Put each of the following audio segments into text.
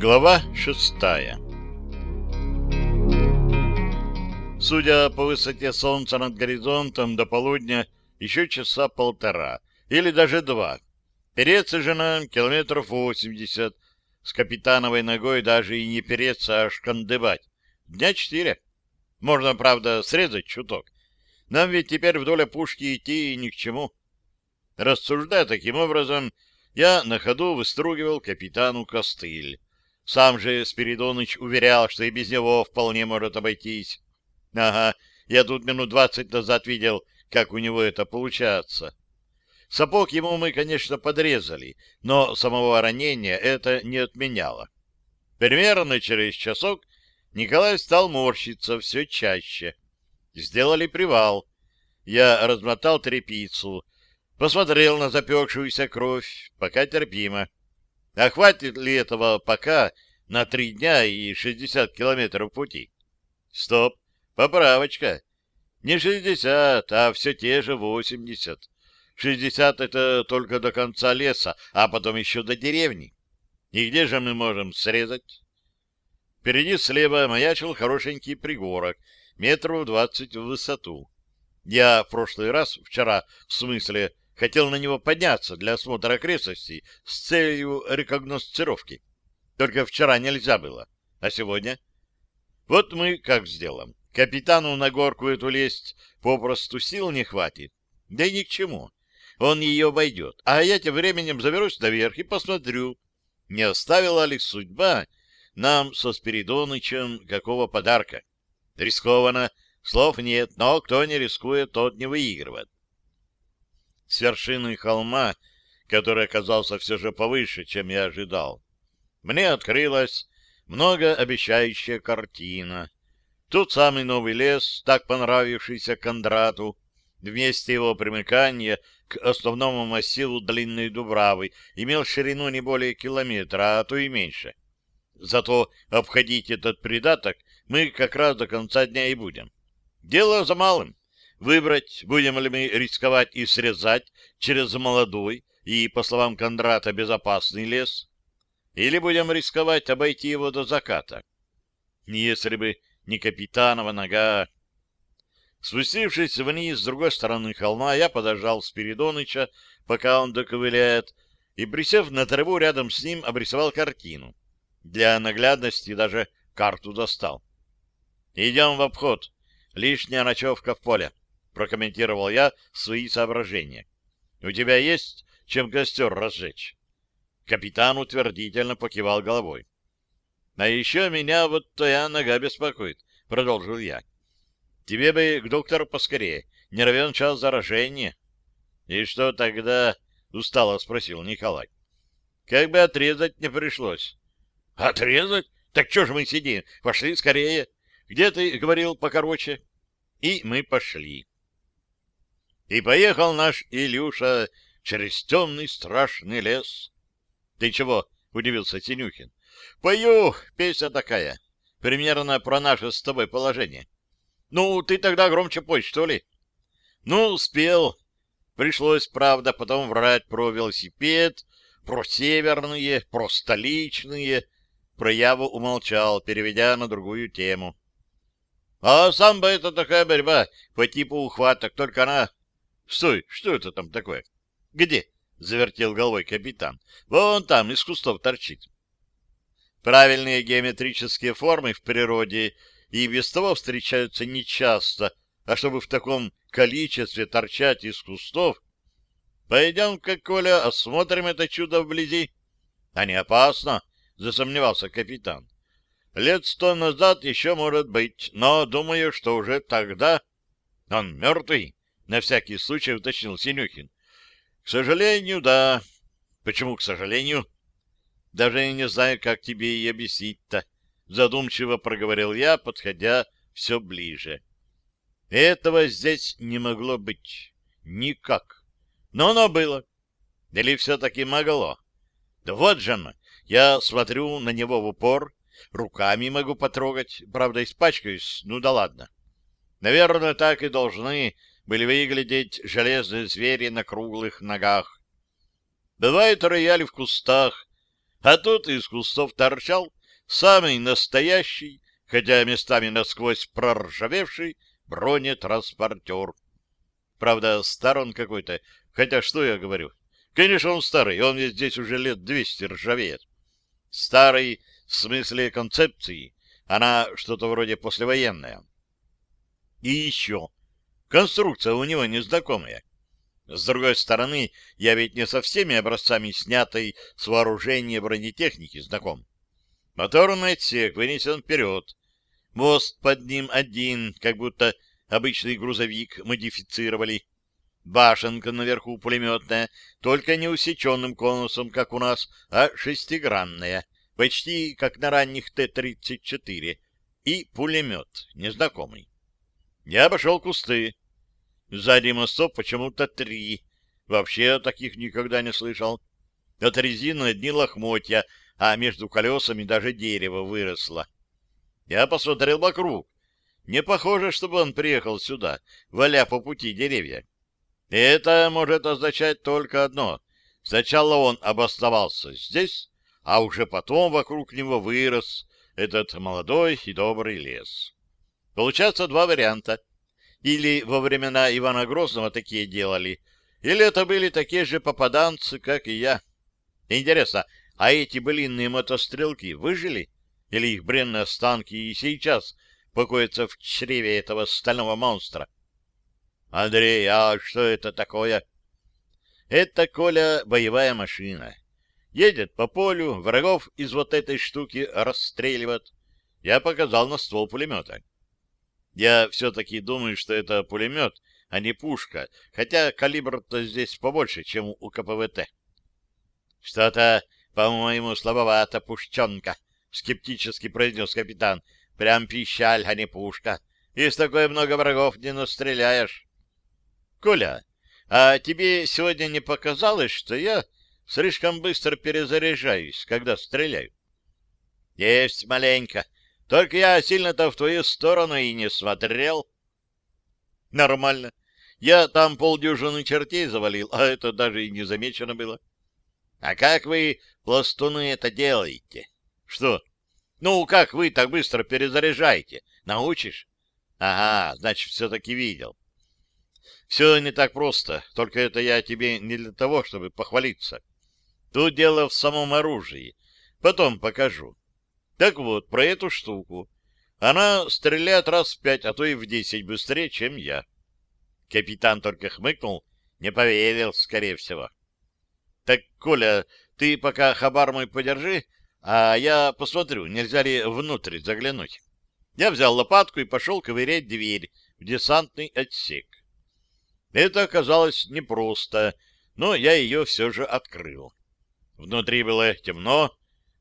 Глава шестая Судя по высоте солнца над горизонтом до полудня, еще часа полтора, или даже два. Переться же нам километров восемьдесят, с капитановой ногой даже и не переться, а шкандыбать. Дня четыре. Можно, правда, срезать чуток. Нам ведь теперь вдоль опушки идти ни к чему. Рассуждая таким образом, я на ходу выстругивал капитану костыль. Сам же Спиридоныч уверял, что и без него вполне может обойтись. Ага, я тут минут двадцать назад видел, как у него это получается. Сапог ему мы, конечно, подрезали, но самого ранения это не отменяло. Примерно через часок Николай стал морщиться все чаще. Сделали привал. Я размотал тряпицу, посмотрел на запекшуюся кровь, пока терпимо. А хватит ли этого пока на три дня и шестьдесят километров пути? Стоп, поправочка. Не шестьдесят, а все те же восемьдесят. Шестьдесят — это только до конца леса, а потом еще до деревни. И где же мы можем срезать? Впереди слева маячил хорошенький пригорок, метров двадцать в высоту. Я в прошлый раз, вчера, в смысле, хотел на него подняться для осмотра окрестностей с целью рекогносцировки. Только вчера нельзя было. А сегодня? Вот мы как сделаем. Капитану на горку эту лезть попросту сил не хватит. Да и ни к чему. Он ее обойдет. А я тем временем заберусь наверх и посмотрю, не оставила ли судьба нам со Спиридонычем какого подарка. Рискованно, слов нет, но кто не рискует, тот не выигрывает. С вершины холма, который оказался все же повыше, чем я ожидал, мне открылась многообещающая картина. Тут самый новый лес, так понравившийся Кондрату, вместе его примыкания к основному массиву длинной Дубравы имел ширину не более километра, а то и меньше. Зато обходить этот придаток мы как раз до конца дня и будем. Дело за малым. Выбрать, будем ли мы рисковать и срезать через молодой и, по словам Кондрата, безопасный лес, или будем рисковать обойти его до заката. Если бы не капитанова нога... Спустившись вниз с другой стороны холма, я подождал Спиридоныча, пока он доковыляет, и, присев на траву рядом с ним, обрисовал картину. Для наглядности даже карту достал. «Идем в обход. Лишняя ночевка в поле», — прокомментировал я свои соображения. «У тебя есть чем костер разжечь?» Капитан утвердительно покивал головой. «А еще меня вот твоя нога беспокоит», — продолжил я. Тебе бы к доктору поскорее. Не равен час заражения. — И что тогда? — устало спросил Николай. — Как бы отрезать не пришлось. — Отрезать? Так что же мы сидим? Пошли скорее. Где ты говорил покороче? И мы пошли. И поехал наш Илюша через темный страшный лес. — Ты чего? — удивился Синюхин. — Пою, песня такая. Примерно про наше с тобой положение. — ну, ты тогда громче пой, что ли? Ну, спел. Пришлось, правда, потом врать про велосипед, про северные, про столичные. Про Яву умолчал, переведя на другую тему. А самбо — это такая борьба по типу ухваток, только она... Стой, что это там такое? Где? — завертел головой капитан. Вон там, из кустов торчит. Правильные геометрические формы в природе и без того встречаются нечасто, а чтобы в таком количестве торчать из кустов, пойдем-ка, Коля, осмотрим это чудо вблизи. — А не опасно? — засомневался капитан. — Лет сто назад еще может быть, но думаю, что уже тогда... — Он мертвый? — на всякий случай уточнил Синюхин. — К сожалению, да. — Почему к сожалению? — Даже не знаю, как тебе и объяснить-то задумчиво проговорил я, подходя все ближе. Этого здесь не могло быть. Никак. Но оно было. Или все-таки могло? Да вот же оно. Я смотрю на него в упор, руками могу потрогать, правда, испачкаюсь, ну да ладно. Наверное, так и должны были выглядеть железные звери на круглых ногах. Бывают рояли в кустах, А тут из кустов торчал самый настоящий, хотя местами насквозь проржавевший, бронетранспортер. Правда, стар он какой-то, хотя что я говорю? Конечно, он старый, он ведь здесь уже лет двести ржавеет. Старый в смысле концепции, она что-то вроде послевоенная. И еще, конструкция у него незнакомая. С другой стороны, я ведь не со всеми образцами снятой с вооружения бронетехники знаком. Моторный отсек вынесен вперед. Мост под ним один, как будто обычный грузовик модифицировали. Башенка наверху пулеметная, только не усеченным конусом, как у нас, а шестигранная, почти как на ранних Т-34, и пулемет, незнакомый. Я обошел кусты. Сзади мостов почему-то три. Вообще таких никогда не слышал. От резины одни лохмотья, а между колесами даже дерево выросло. Я посмотрел вокруг. Не похоже, чтобы он приехал сюда, валя по пути деревья. Это может означать только одно. Сначала он обосновался здесь, а уже потом вокруг него вырос этот молодой и добрый лес. Получается два варианта. Или во времена Ивана Грозного такие делали, или это были такие же попаданцы, как и я. Интересно, а эти былинные мотострелки выжили? Или их бренные останки и сейчас покоятся в чреве этого стального монстра? Андрей, а что это такое? Это, Коля, боевая машина. Едет по полю, врагов из вот этой штуки расстреливает. Я показал на ствол пулемета. Я все-таки думаю, что это пулемет, а не пушка, хотя калибр-то здесь побольше, чем у КПВТ. — Что-то, по-моему, слабовато пушченка, — скептически произнес капитан. — Прям пищаль, а не пушка. Из такой много врагов не настреляешь. — Коля, а тебе сегодня не показалось, что я слишком быстро перезаряжаюсь, когда стреляю? — Есть маленько, — только я сильно-то в твою сторону и не смотрел. Нормально. Я там полдюжины чертей завалил, а это даже и не замечено было. А как вы, пластуны, это делаете? Что? Ну, как вы так быстро перезаряжаете? Научишь? Ага, значит, все-таки видел. Все не так просто, только это я тебе не для того, чтобы похвалиться. Тут дело в самом оружии. Потом покажу. Так вот, про эту штуку. Она стреляет раз в пять, а то и в десять быстрее, чем я. Капитан только хмыкнул, не поверил, скорее всего. — Так, Коля, ты пока хабар мой подержи, а я посмотрю, нельзя ли внутрь заглянуть. Я взял лопатку и пошел ковырять дверь в десантный отсек. Это оказалось непросто, но я ее все же открыл. Внутри было темно,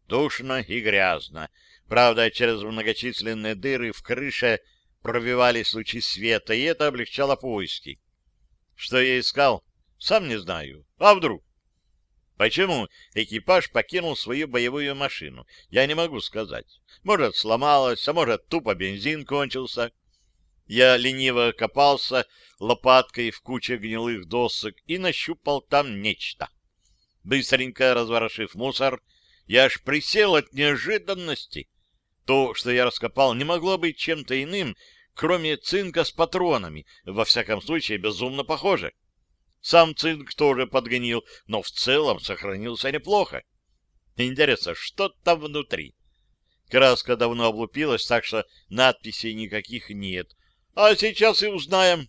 душно и грязно. Правда, через многочисленные дыры в крыше пробивались лучи света, и это облегчало поиски. Что я искал, сам не знаю. А вдруг? Почему экипаж покинул свою боевую машину, я не могу сказать. Может, сломалась, а может, тупо бензин кончился. Я лениво копался лопаткой в куче гнилых досок и нащупал там нечто. Быстренько разворошив мусор, я аж присел от неожиданности. То, что я раскопал, не могло быть чем-то иным, кроме цинка с патронами, во всяком случае безумно похоже. Сам цинк тоже подгонил, но в целом сохранился неплохо. Интересно, что там внутри? Краска давно облупилась, так что надписей никаких нет. А сейчас и узнаем.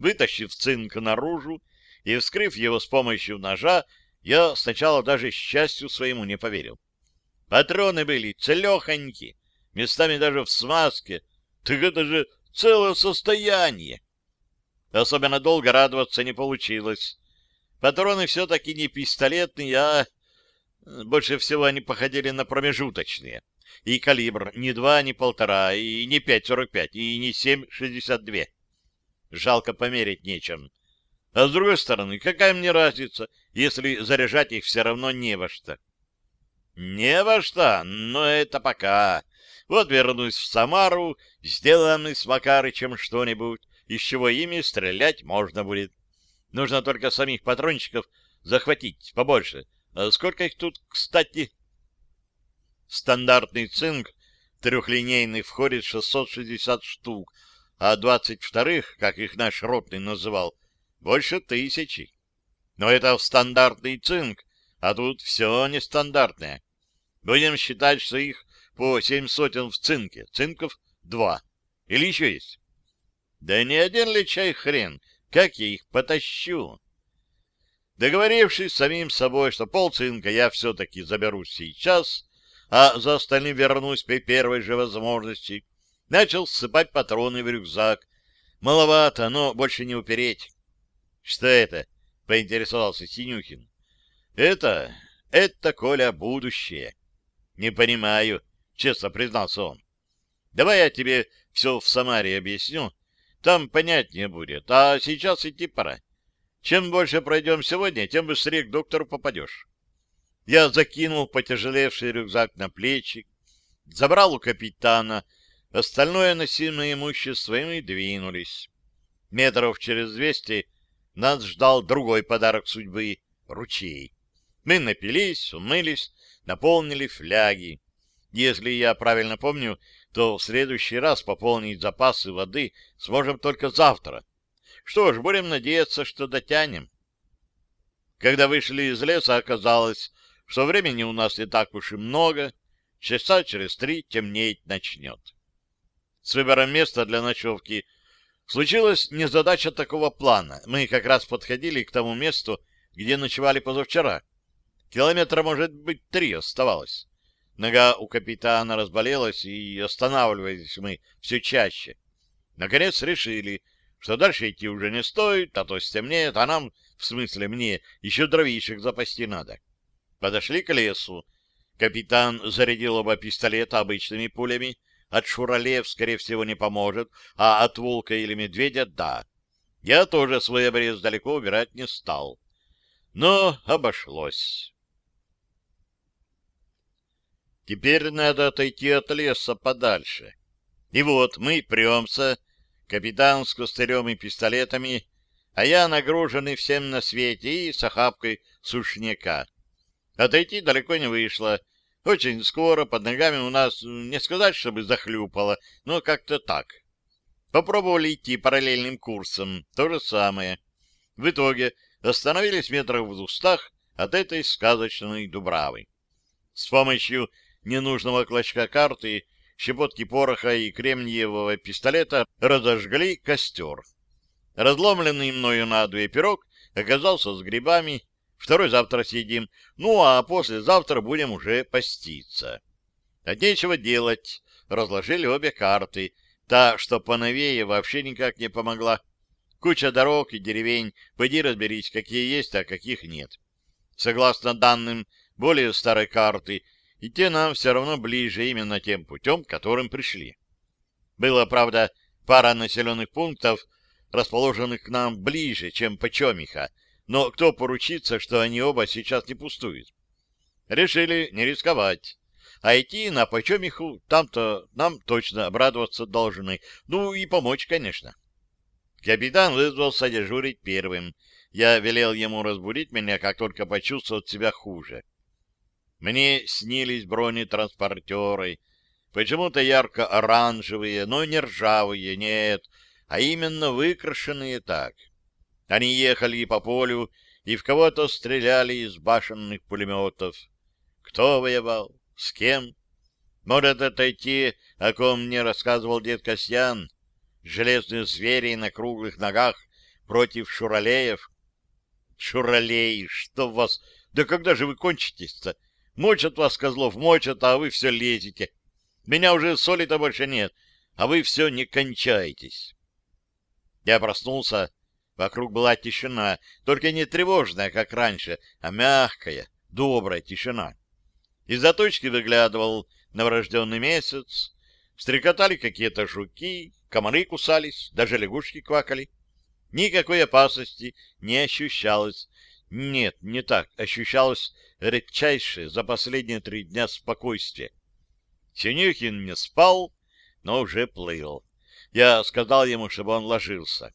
Вытащив цинк наружу и вскрыв его с помощью ножа, я сначала даже счастью своему не поверил. Патроны были целехоньки, местами даже в смазке. Так это же целое состояние. Особенно долго радоваться не получилось. Патроны все-таки не пистолетные, а больше всего они походили на промежуточные. И калибр не два, не полтора, и не 5,45, и не 7,62. Жалко померить нечем. А с другой стороны, какая мне разница, если заряжать их все равно не во что? Не во что, но это пока. Вот вернусь в Самару, сделаем с Макарычем что-нибудь, из чего ими стрелять можно будет. Нужно только самих патрончиков захватить побольше. А сколько их тут, кстати? Стандартный цинк трехлинейных входит 660 штук, а 22-х, как их наш ротный называл, больше тысячи. Но это в стандартный цинк, а тут все нестандартное. Будем считать, что их по семь сотен в цинке, цинков два. Или еще есть? Да не один ли чай хрен, как я их потащу? Договорившись с самим собой, что полцинка я все-таки заберу сейчас, а за остальным вернусь при первой же возможности, начал ссыпать патроны в рюкзак. Маловато, но больше не упереть. — Что это? — поинтересовался Синюхин. — Это... это, Коля, будущее. — Не понимаю, — честно признался он. — Давай я тебе все в Самаре объясню. Там понятнее будет. А сейчас идти пора. Чем больше пройдем сегодня, тем быстрее к доктору попадешь. Я закинул потяжелевший рюкзак на плечи, забрал у капитана остальное носимое имущество, и мы двинулись. Метров через двести нас ждал другой подарок судьбы — ручей. Мы напились, умылись, наполнили фляги. Если я правильно помню, то в следующий раз пополнить запасы воды сможем только завтра. Что ж, будем надеяться, что дотянем. Когда вышли из леса, оказалось, что времени у нас не так уж и много. Часа через три темнеть начнет. С выбором места для ночевки случилась незадача такого плана. Мы как раз подходили к тому месту, где ночевали позавчера. Километра, может быть, три оставалось. Нога у капитана разболелась, и останавливались мы все чаще. Наконец решили, что дальше идти уже не стоит, а то стемнеет, а нам, в смысле мне, еще дровишек запасти надо. Подошли к лесу. Капитан зарядил оба пистолета обычными пулями. От шуралев, скорее всего, не поможет, а от волка или медведя — да. Я тоже свой обрез далеко убирать не стал. Но обошлось. Теперь надо отойти от леса подальше. И вот мы премся капитан с костырем и пистолетами, а я нагруженный всем на свете и с охапкой сушняка. Отойти далеко не вышло. Очень скоро под ногами у нас, не сказать, чтобы захлюпало, но как-то так. Попробовали идти параллельным курсом, то же самое. В итоге остановились метров в двухстах от этой сказочной Дубравы. С помощью ненужного клочка карты щепотки пороха и кремниевого пистолета разожгли костер. Разломленный мною надвое пирог оказался с грибами, второй завтра съедим, ну а послезавтра будем уже поститься. От нечего делать, разложили обе карты, та, что поновее, вообще никак не помогла. Куча дорог и деревень, пойди разберись, какие есть, а каких нет. Согласно данным более старой карты, и те нам все равно ближе именно тем путем, которым пришли. Было, правда, пара населенных пунктов, расположенных к нам ближе, чем Почемиха, но кто поручится, что они оба сейчас не пустуют? Решили не рисковать. А идти на Почемиху там-то нам точно обрадоваться должны. Ну и помочь, конечно. Капитан вызвался дежурить первым. Я велел ему разбудить меня, как только почувствовал себя хуже. Мне снились бронетранспортеры, почему-то ярко-оранжевые, но не ржавые, нет, а именно выкрашенные так. Они ехали по полю и в кого-то стреляли из башенных пулеметов. Кто воевал? С кем? Может, это о ком мне рассказывал дед Касьян? Железные звери на круглых ногах против шуралеев? Шуралей, что в вас... Да когда же вы кончитесь-то? Мочат вас, козлов, мочат, а вы все лезете. Меня уже соли-то больше нет, а вы все не кончаетесь. Я проснулся. Вокруг была тишина, только не тревожная, как раньше, а мягкая, добрая тишина. Из-за точки выглядывал новорожденный месяц, стрекотали какие-то жуки, комары кусались, даже лягушки квакали. Никакой опасности не ощущалось, нет, не так. Ощущалось редчайшее за последние три дня спокойствие. Синюхин не спал, но уже плыл. Я сказал ему, чтобы он ложился.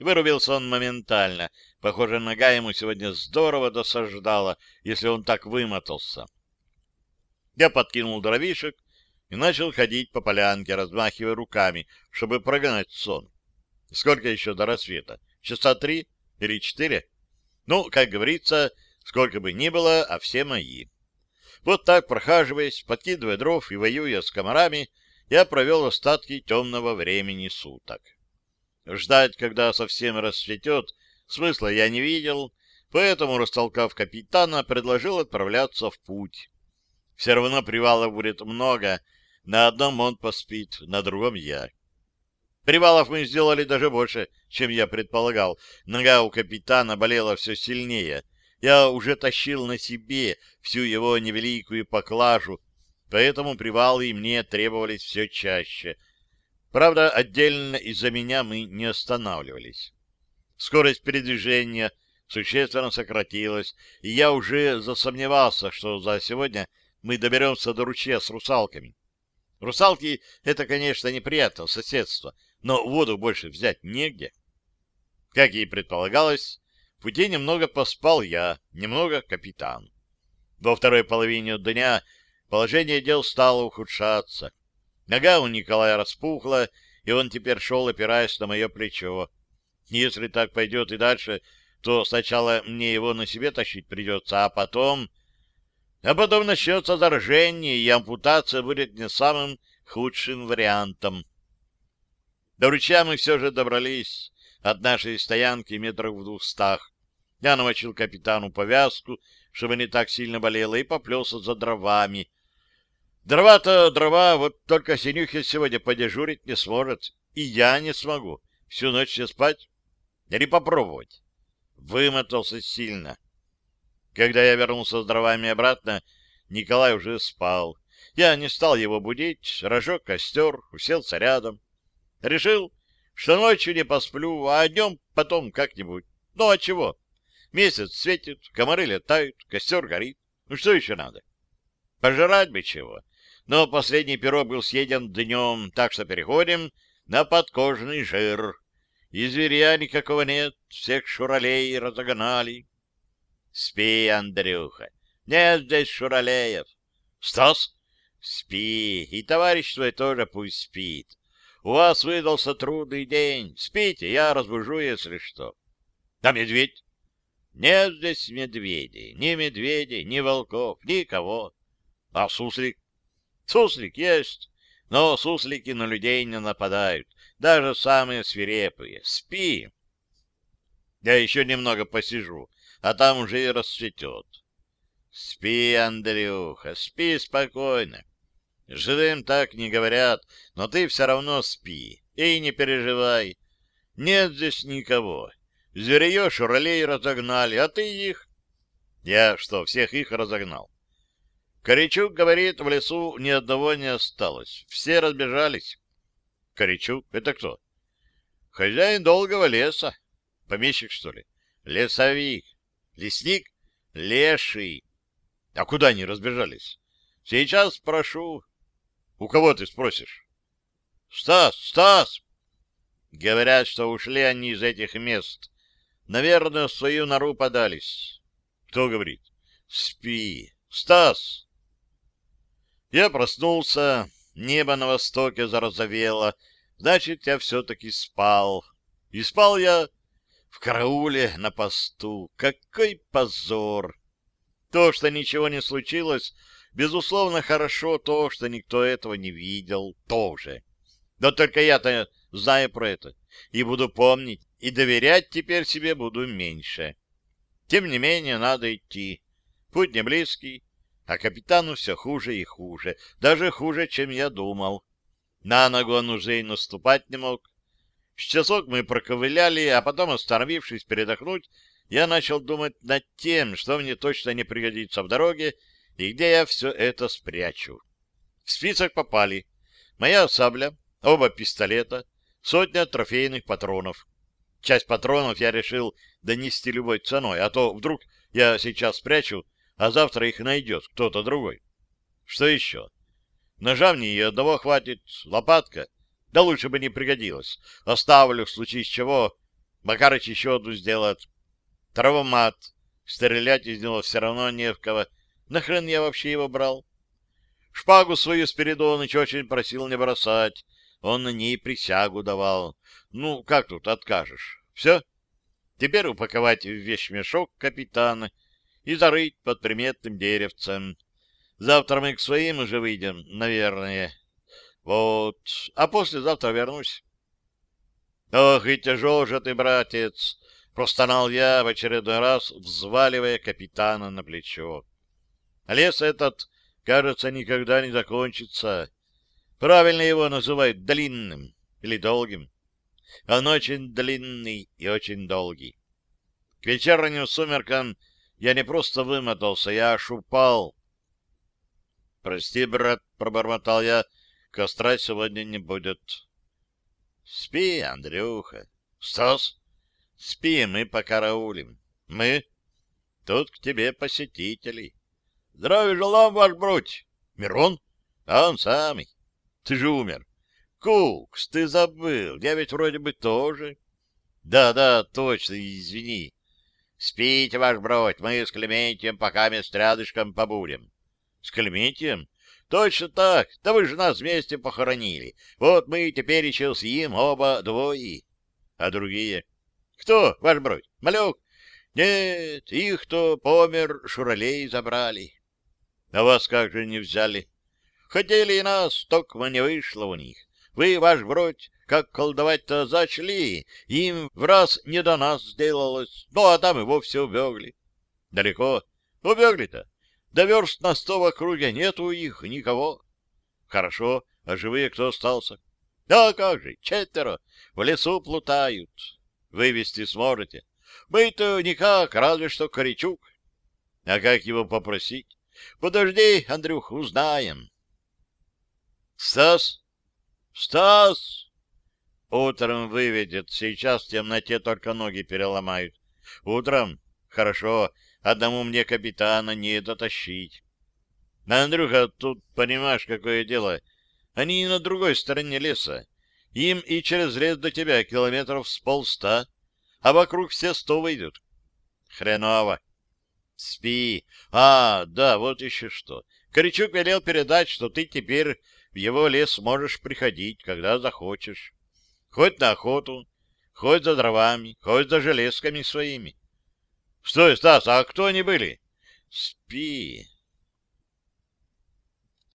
Вырубился он моментально. Похоже, нога ему сегодня здорово досаждала, если он так вымотался. Я подкинул дровишек и начал ходить по полянке, размахивая руками, чтобы прогнать сон. Сколько еще до рассвета? Часа три или четыре? Ну, как говорится, сколько бы ни было, а все мои. Вот так, прохаживаясь, подкидывая дров и воюя с комарами, я провел остатки темного времени суток. Ждать, когда совсем расцветет, смысла я не видел, поэтому, растолкав капитана, предложил отправляться в путь. Все равно привалов будет много, на одном он поспит, на другом я. Привалов мы сделали даже больше, чем я предполагал. Нога у капитана болела все сильнее. Я уже тащил на себе всю его невеликую поклажу, поэтому привалы мне требовались все чаще. Правда, отдельно из-за меня мы не останавливались. Скорость передвижения существенно сократилась, и я уже засомневался, что за сегодня мы доберемся до ручья с русалками. Русалки — это, конечно, неприятно, соседство, но воду больше взять негде. Как и предполагалось, в пути немного поспал я, немного капитан. Во второй половине дня Положение дел стало ухудшаться. Нога у Николая распухла, и он теперь шел, опираясь на мое плечо. Если так пойдет и дальше, то сначала мне его на себе тащить придется, а потом... А потом начнется заражение, и ампутация будет не самым худшим вариантом. До ручья мы все же добрались от нашей стоянки метров в двухстах. Я намочил капитану повязку, чтобы не так сильно болело, и поплелся за дровами, Дрова-то дрова, вот только Синюхин сегодня подежурить не сможет. И я не смогу. Всю ночь не спать. Или попробовать. Вымотался сильно. Когда я вернулся с дровами обратно, Николай уже спал. Я не стал его будить, разжег костер, уселся рядом. Решил, что ночью не посплю, а днем потом как-нибудь. Ну, а чего? Месяц светит, комары летают, костер горит. Ну, что еще надо? Пожрать бы чего но последний пирог был съеден днем, так что переходим на подкожный жир. И зверя никакого нет, всех шуралей разогнали. Спи, Андрюха, нет здесь шуралеев. Стас, спи, и товарищ твой тоже пусть спит. У вас выдался трудный день. Спите, я разбужу, если что. А медведь? Нет здесь медведей, ни медведей, ни волков, никого. А суслик? Суслик есть, но суслики на людей не нападают, даже самые свирепые. Спи. Я еще немного посижу, а там уже и расцветет. Спи, Андрюха, спи спокойно. Живым так не говорят, но ты все равно спи и не переживай. Нет здесь никого. Зверье шуралей разогнали, а ты их... Я что, всех их разогнал? Корячук говорит, в лесу ни одного не осталось. Все разбежались. Корячук — это кто? Хозяин долгого леса. Помещик, что ли? Лесовик. Лесник? Леший. А куда они разбежались? Сейчас спрошу. У кого ты спросишь? Стас, Стас! Говорят, что ушли они из этих мест. Наверное, в свою нору подались. Кто говорит? Спи. Стас! Я проснулся, небо на востоке зарозовело, значит, я все-таки спал. И спал я в карауле на посту. Какой позор! То, что ничего не случилось, безусловно, хорошо, то, что никто этого не видел, тоже. Но только я-то знаю про это, и буду помнить, и доверять теперь себе буду меньше. Тем не менее, надо идти. Путь не близкий, а капитану все хуже и хуже, даже хуже, чем я думал. На ногу он уже и наступать не мог. С часок мы проковыляли, а потом, остановившись передохнуть, я начал думать над тем, что мне точно не пригодится в дороге и где я все это спрячу. В список попали моя сабля, оба пистолета, сотня трофейных патронов. Часть патронов я решил донести любой ценой, а то вдруг я сейчас спрячу, а завтра их найдет кто-то другой. Что еще? Ножа мне и одного хватит, лопатка, да лучше бы не пригодилась. Оставлю, в случае чего, Макарыч еще одну сделает. Травмат, стрелять из него все равно не в кого. Нахрен я вообще его брал? Шпагу свою Спиридоныч очень просил не бросать. Он на ней присягу давал. Ну, как тут откажешь? Все? Теперь упаковать в вещмешок капитана и зарыть под приметным деревцем. Завтра мы к своим уже выйдем, наверное. Вот. А послезавтра вернусь. Ох, и тяжел же ты, братец! Простонал я в очередной раз, взваливая капитана на плечо. Лес этот, кажется, никогда не закончится. Правильно его называют длинным или долгим. Он очень длинный и очень долгий. К вечерним сумеркам я не просто вымотался, я аж упал. — Прости, брат, — пробормотал я, — костра сегодня не будет. — Спи, Андрюха. — Стас? — Спи, мы покараулим. — Мы? — Тут к тебе посетители. — Здравия желаю, ваш бродь. — Мирон? — Он самый. — Ты же умер. Кукс, ты забыл, я ведь вроде бы тоже. Да, да, точно, извини. Спите, ваш бродь, мы с Клементием пока мест рядышком побудем. С Клементием? Точно так, да вы же нас вместе похоронили. Вот мы теперь еще съем оба двое. А другие? Кто, ваш бродь, малек? Нет, их-то помер, шуралей забрали. А вас как же не взяли? Хотели и нас, только не вышло у них. Вы, ваш бродь, как колдовать-то зачли, им в раз не до нас сделалось, ну, а там и вовсе убегли. Далеко? Убегли-то. Да верст на сто в округе нету их никого. Хорошо, а живые кто остался? Да как же, четверо, в лесу плутают. Вывести сможете? Мы-то никак, разве что Корячук. А как его попросить? Подожди, Андрюх, узнаем. Стас, «Стас!» «Утром выведет, сейчас в темноте только ноги переломают. Утром? Хорошо, одному мне капитана не дотащить. Андрюха, тут понимаешь, какое дело. Они на другой стороне леса. Им и через лес до тебя километров с полста, а вокруг все сто выйдут. Хреново. Спи. А, да, вот еще что. Корячук велел передать, что ты теперь в его лес можешь приходить, когда захочешь. Хоть на охоту, хоть за дровами, хоть за железками своими. Стой, Стас, а кто они были? Спи.